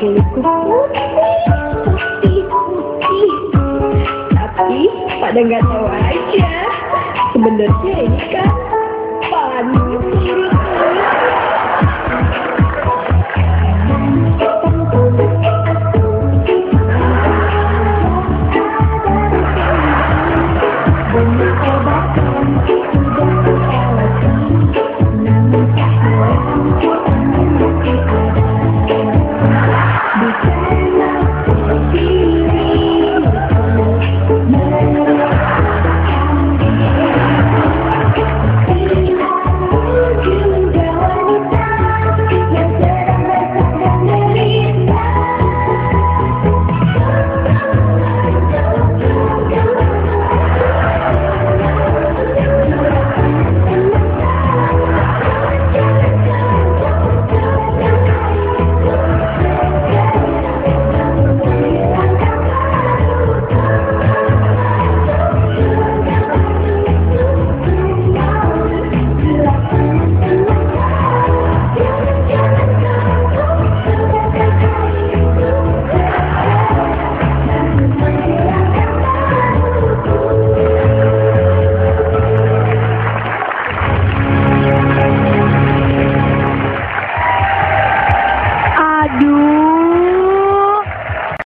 kulitku putih, putih, Tapi pada nggak tahu aja, sebenarnya ini kan panu surut.